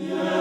Yeah.